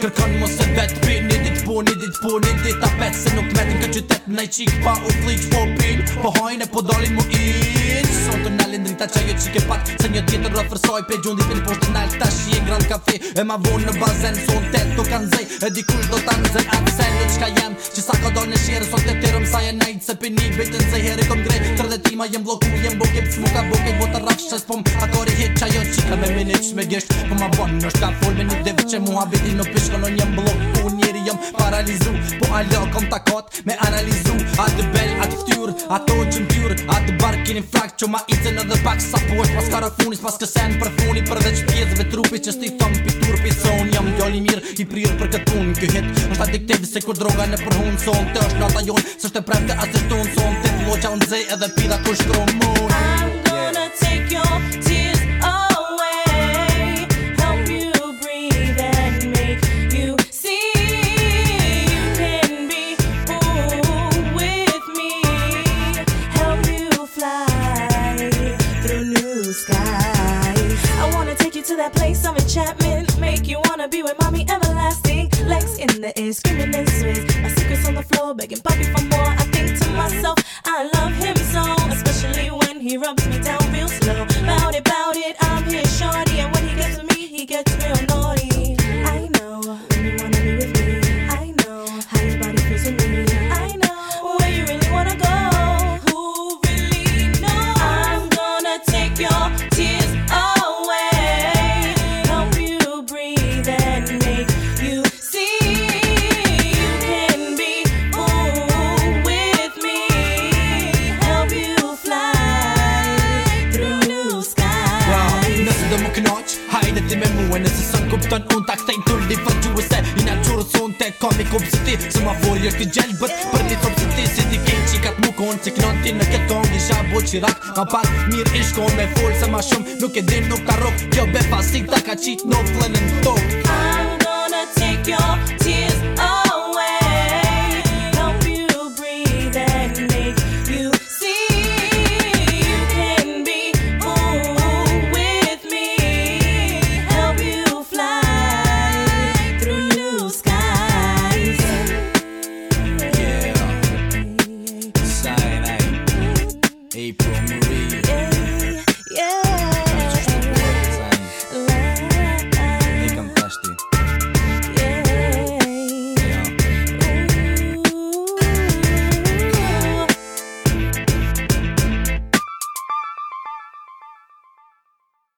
Kërë kërë një mos e vetë, për një ditë, për një ditë, për një ditë qytet në qik pa u flik po pin Po hojnë e po dolin mu in Sot të nalin ta qa jo qike pat Se një tjetër rrë fërsoj pe gjundit Në poshtë nalë ta e grand kafe E ma vonë në bazen Sot të të kanë zej E di kush do të në zër aksen Në qka jem që sa ka do në shjerë Sot të tërëm sa e nejt se pini Bejtë në zej heri kom grej Tërde tima jem bloku jem bokep Smu ka bokej vo të rafshë Spom akori hit qa jo qika Po ma takot me analizu A të bel, a të ftyur, a të oqë A të barë kini frak që ma i edhe pak Sa po është pas ka pas kësen për funi Për dhe trupi që s'ti thom pitur Pison, jam në gjoli mirë, i prirë për këtë unë Kë hit, është ati se kur droga në përhun Son, të është nata jonë, së e prem të asistun Son, të të loqa unë zej edhe pida kush kromon to that place of enchantment. Make you wanna be with mommy everlasting. Legs in the air, screaming and swizz. My secret's on the floor, begging Poppy for Kone ti me muë nëse sën kupton unë Ta këtej në tullë di për gjuë se I në qurë së unë te komi kumë si ti Së ma folë jo këtë gjellë bët për një thomë si ti Si ti kejnë që i katë mu konë Si knon ti në këtë kongë isha bu që rak Ma pak mirë ishko me folë se ma shumë Nuk e din nuk ka rokë Kjo be pasik ta ka qitë në plënë në tokë